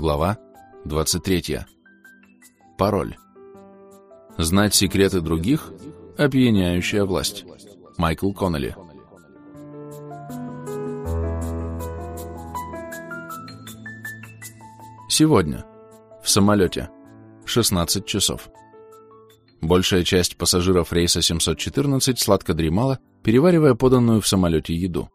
Глава 23. Пароль. Знать секреты других – опьяняющая власть. Майкл Коннелли. Сегодня. В самолете. 16 часов. Большая часть пассажиров рейса 714 сладко дремала, переваривая поданную в самолете еду.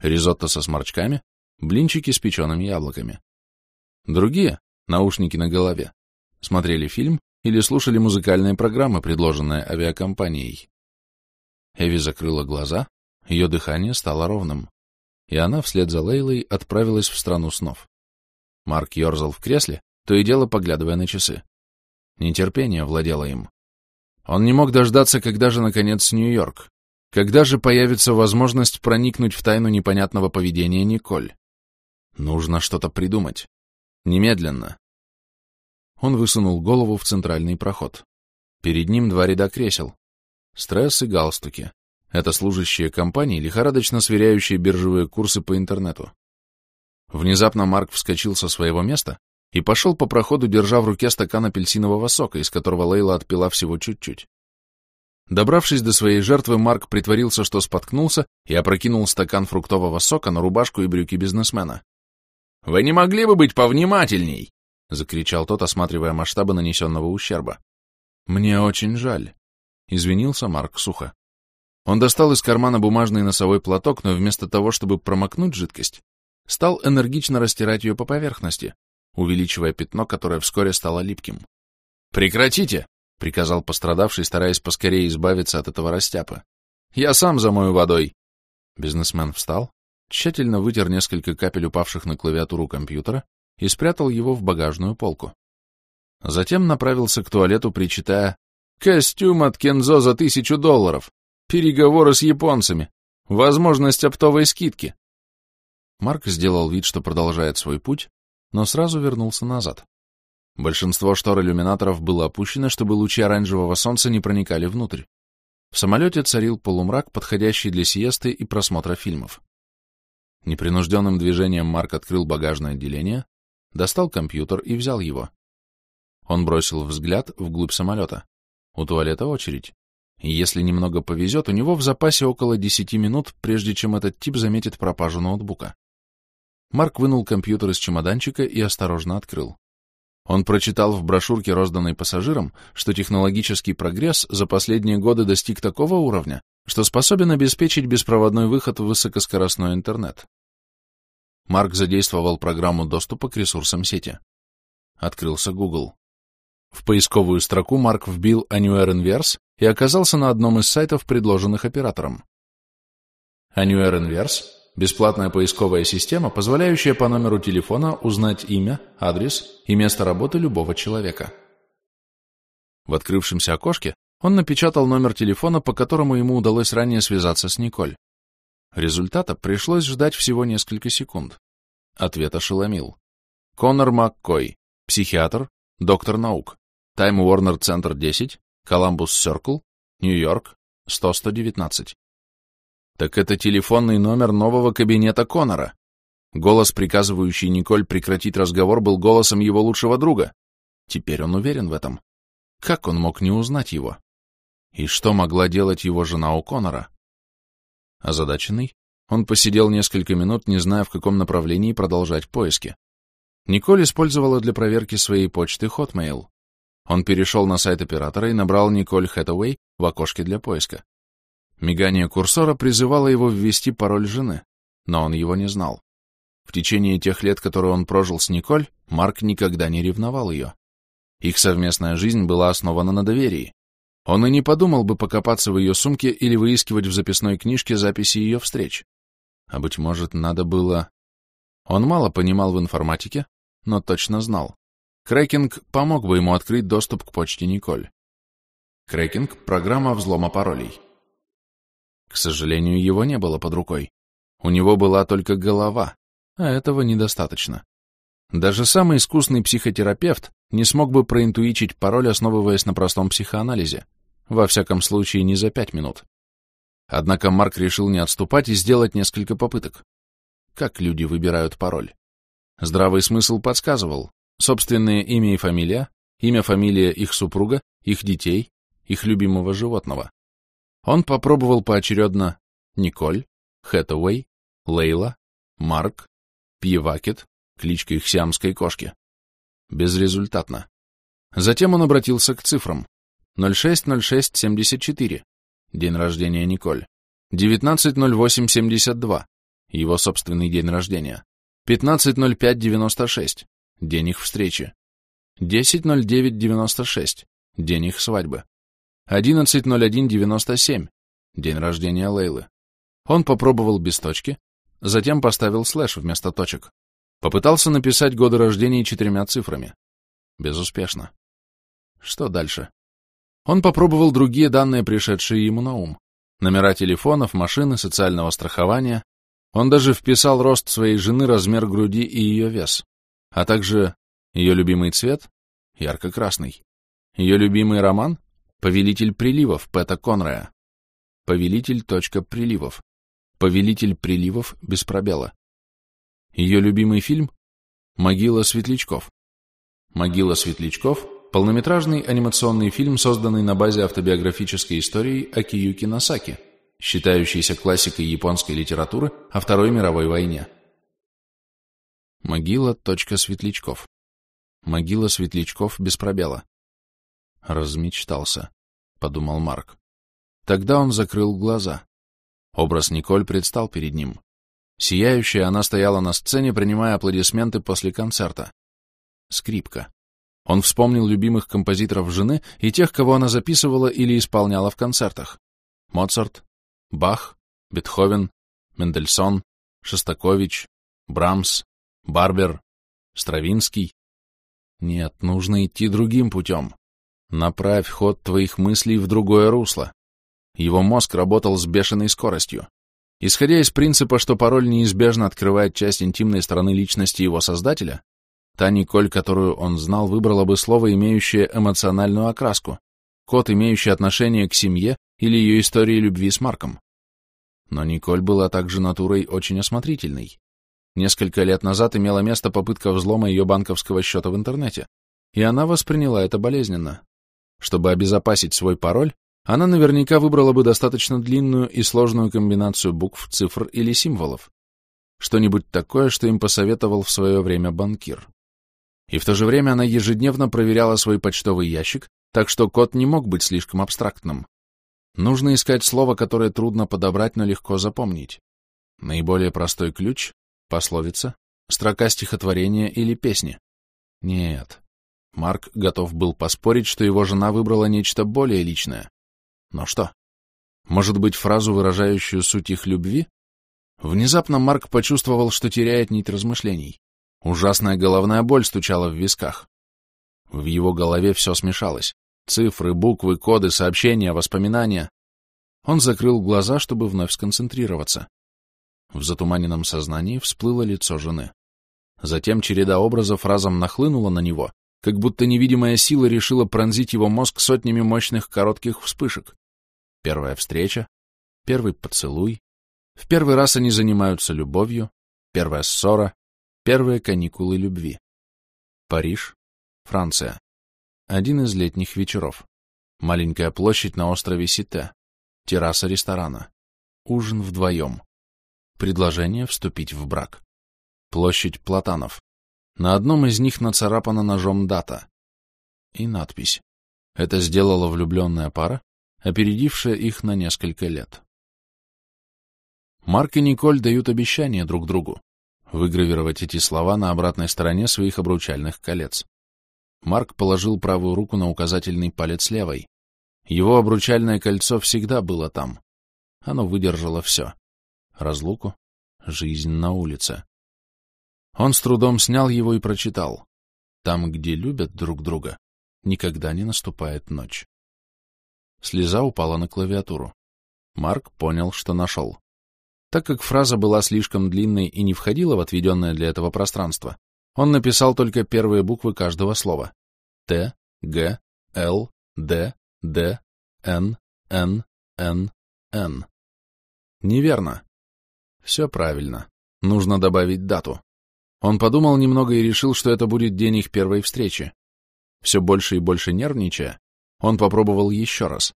Ризотто со сморчками, блинчики с печеными яблоками. Другие, наушники на голове, смотрели фильм или слушали музыкальные программы, предложенные авиакомпанией. Эви закрыла глаза, ее дыхание стало ровным, и она вслед за Лейлой отправилась в страну снов. Марк ерзал в кресле, то и дело поглядывая на часы. Нетерпение владело им. Он не мог дождаться, когда же, наконец, Нью-Йорк. Когда же появится возможность проникнуть в тайну непонятного поведения Николь? Нужно что-то придумать. Немедленно. Он высунул голову в центральный проход. Перед ним два ряда кресел. Стресс и галстуки. Это служащие компании, лихорадочно сверяющие биржевые курсы по интернету. Внезапно Марк вскочил со своего места и пошел по проходу, держа в руке стакан апельсинового сока, из которого Лейла отпила всего чуть-чуть. Добравшись до своей жертвы, Марк притворился, что споткнулся, и опрокинул стакан фруктового сока на рубашку и брюки бизнесмена. «Вы не могли бы быть повнимательней!» — закричал тот, осматривая масштабы нанесенного ущерба. «Мне очень жаль», — извинился Марк сухо. Он достал из кармана бумажный носовой платок, но вместо того, чтобы промокнуть жидкость, стал энергично растирать ее по поверхности, увеличивая пятно, которое вскоре стало липким. «Прекратите!» — приказал пострадавший, стараясь поскорее избавиться от этого растяпа. «Я сам замою водой!» Бизнесмен встал, тщательно вытер несколько капель, упавших на клавиатуру компьютера, и спрятал его в багажную полку. Затем направился к туалету, причитая «Костюм от Кензо за тысячу долларов! Переговоры с японцами! Возможность оптовой скидки!» Марк сделал вид, что продолжает свой путь, но сразу вернулся назад. Большинство штор иллюминаторов было опущено, чтобы лучи оранжевого солнца не проникали внутрь. В самолете царил полумрак, подходящий для сиесты и просмотра фильмов. Непринужденным движением Марк открыл багажное отделение, достал компьютер и взял его. Он бросил взгляд вглубь самолета. У туалета очередь. И если немного повезет, у него в запасе около десяти минут, прежде чем этот тип заметит пропажу ноутбука. Марк вынул компьютер из чемоданчика и осторожно открыл. Он прочитал в брошюрке, розданной пассажирам, что технологический прогресс за последние годы достиг такого уровня, что способен обеспечить беспроводной выход в высокоскоростной интернет. Марк задействовал программу доступа к ресурсам сети. Открылся Google. В поисковую строку Марк вбил Anywhere Inverse и оказался на одном из сайтов, предложенных оператором. Anywhere Inverse – бесплатная поисковая система, позволяющая по номеру телефона узнать имя, адрес и место работы любого человека. В открывшемся окошке он напечатал номер телефона, по которому ему удалось ранее связаться с Николь. Результата пришлось ждать всего несколько секунд. Ответ ошеломил. Конор Маккой, психиатр, доктор наук, Тайм Уорнер Центр 10, Коламбус Сёркл, Нью-Йорк, 100-119. Так это телефонный номер нового кабинета Конора. Голос, приказывающий Николь прекратить разговор, был голосом его лучшего друга. Теперь он уверен в этом. Как он мог не узнать его? И что могла делать его жена у Конора? Озадаченный, он посидел несколько минут, не зная, в каком направлении продолжать поиски. Николь использовала для проверки своей почты Hotmail. Он перешел на сайт оператора и набрал Николь Хэтэуэй в окошке для поиска. Мигание курсора призывало его ввести пароль жены, но он его не знал. В течение тех лет, которые он прожил с Николь, Марк никогда не ревновал ее. Их совместная жизнь была основана на доверии. Он и не подумал бы покопаться в ее сумке или выискивать в записной книжке записи ее встреч. А быть может, надо было... Он мало понимал в информатике, но точно знал. Крекинг помог бы ему открыть доступ к почте Николь. Крекинг — программа взлома паролей. К сожалению, его не было под рукой. У него была только голова, а этого недостаточно. Даже самый искусный психотерапевт не смог бы проинтуичить пароль, основываясь на простом психоанализе. Во всяком случае, не за пять минут. Однако Марк решил не отступать и сделать несколько попыток. Как люди выбирают пароль? Здравый смысл подсказывал, собственное имя и фамилия, имя, фамилия их супруга, их детей, их любимого животного. Он попробовал поочередно Николь, Хэтэуэй, Лейла, Марк, Пьевакет, кличка их сиамской кошки. Безрезультатно. Затем он обратился к цифрам. 060674, день рождения Николь. 190872, его собственный день рождения. 150596, день их встречи. 100996, день их свадьбы. 110197, день рождения Лейлы. Он попробовал без точки, затем поставил слэш вместо точек. Попытался написать годы рождения четырьмя цифрами. Безуспешно. Что дальше? Он попробовал другие данные, пришедшие ему на ум. Номера телефонов, машины, социального страхования. Он даже вписал рост своей жены, размер груди и ее вес. А также ее любимый цвет — ярко-красный. Ее любимый роман — «Повелитель приливов» Пэта Конрая. Повелитель. Приливов. Повелитель приливов без пробела. Ее любимый фильм — «Могила светлячков». «Могила светлячков» — полнометражный анимационный фильм, созданный на базе автобиографической истории Акиюки Насаки, считающейся классикой японской литературы о Второй мировой войне. Могила. Светлячков. Могила светлячков без пробела. Размечтался, подумал Марк. Тогда он закрыл глаза. Образ Николь предстал перед ним. Сияющая, она стояла на сцене, принимая аплодисменты после концерта. Скрипка. Он вспомнил любимых композиторов жены и тех, кого она записывала или исполняла в концертах. Моцарт, Бах, Бетховен, Мендельсон, Шостакович, Брамс, Барбер, Стравинский. Нет, нужно идти другим путем. Направь ход твоих мыслей в другое русло. Его мозг работал с бешеной скоростью. Исходя из принципа, что пароль неизбежно открывает часть интимной стороны личности его создателя, та Николь, которую он знал, выбрала бы слово, имеющее эмоциональную окраску, код, имеющий отношение к семье или ее истории любви с Марком. Но Николь была также натурой очень осмотрительной. Несколько лет назад имела место попытка взлома ее банковского счета в интернете, и она восприняла это болезненно. Чтобы обезопасить свой пароль, она наверняка выбрала бы достаточно длинную и сложную комбинацию букв, цифр или символов. Что-нибудь такое, что им посоветовал в свое время банкир. И в то же время она ежедневно проверяла свой почтовый ящик, так что код не мог быть слишком абстрактным. Нужно искать слово, которое трудно подобрать, но легко запомнить. Наиболее простой ключ — пословица, строка стихотворения или песни. Нет. Марк готов был поспорить, что его жена выбрала нечто более личное. Но что? Может быть, фразу, выражающую суть их любви? Внезапно Марк почувствовал, что теряет нить размышлений. Ужасная головная боль стучала в висках. В его голове все смешалось. Цифры, буквы, коды, сообщения, воспоминания. Он закрыл глаза, чтобы вновь сконцентрироваться. В затуманенном сознании всплыло лицо жены. Затем череда образов разом нахлынула на него, как будто невидимая сила решила пронзить его мозг сотнями мощных коротких вспышек. Первая встреча, первый поцелуй, в первый раз они занимаются любовью, первая ссора, первые каникулы любви. Париж, Франция. Один из летних вечеров. Маленькая площадь на острове Сите. Терраса ресторана. Ужин вдвоем. Предложение вступить в брак. Площадь Платанов. На одном из них нацарапана ножом дата. И надпись. Это сделала влюбленная пара, опередившая их на несколько лет. Марк и Николь дают обещание друг другу выгравировать эти слова на обратной стороне своих обручальных колец. Марк положил правую руку на указательный палец левой. Его обручальное кольцо всегда было там. Оно выдержало все. Разлуку, жизнь на улице. Он с трудом снял его и прочитал. Там, где любят друг друга, никогда не наступает ночь. Слеза упала на клавиатуру. Марк понял, что нашел. Так как фраза была слишком длинной и не входила в отведенное для этого пространство, он написал только первые буквы каждого слова. Т, Г, Л, Д, Д, Н, Н, Н, Н. Неверно. Все правильно. Нужно добавить дату. Он подумал немного и решил, что это будет день их первой встречи. Все больше и больше нервничая, он попробовал еще раз.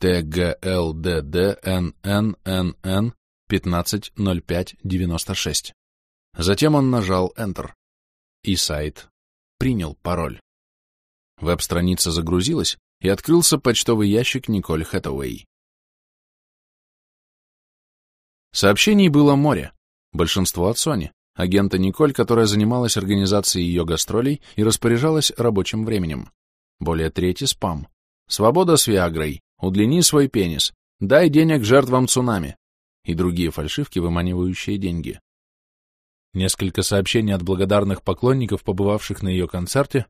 ТГЛДДНННН 150596. Затем он нажал Enter. И сайт принял пароль. Веб-страница загрузилась, и открылся почтовый ящик Николь Хэтэуэй. Сообщений было море. Большинство от Сони, агента Николь, которая занималась организацией ее гастролей и распоряжалась рабочим временем. Более трети — спам. Свобода с Виагрой. Удлини свой пенис. Дай денег жертвам цунами. И другие фальшивки, выманивающие деньги. Несколько сообщений от благодарных поклонников, побывавших на ее концерте,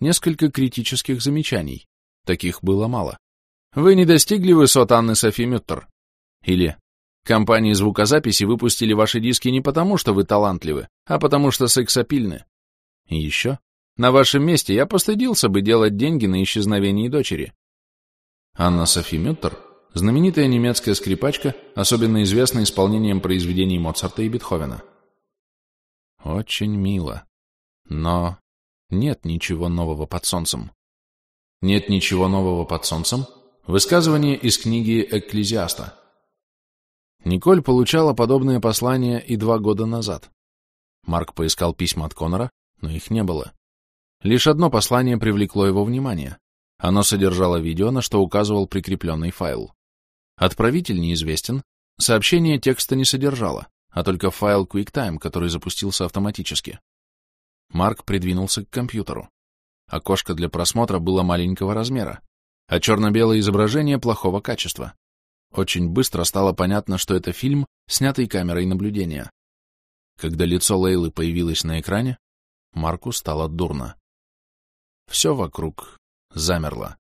несколько критических замечаний. Таких было мало. Вы не достигли высот Анны Софи Мюттер. Или Компании звукозаписи выпустили ваши диски не потому, что вы талантливы, а потому что сексапильны. И еще, на вашем месте я постыдился бы делать деньги на исчезновении дочери. Анна Софи Мюттер — знаменитая немецкая скрипачка, особенно известна исполнением произведений Моцарта и Бетховена. Очень мило. Но нет ничего нового под солнцем. Нет ничего нового под солнцем? Высказывание из книги Экклезиаста. Николь получала подобные послания и два года назад. Марк поискал письма от Конора, но их не было. Лишь одно послание привлекло его внимание. Оно содержало видео, на что указывал прикрепленный файл. Отправитель неизвестен, сообщение текста не содержало, а только файл QuickTime, который запустился автоматически. Марк придвинулся к компьютеру. Окошко для просмотра было маленького размера, а черно-белое изображение плохого качества. Очень быстро стало понятно, что это фильм, снятый камерой наблюдения. Когда лицо Лейлы появилось на экране, Марку стало дурно. Все вокруг замерло.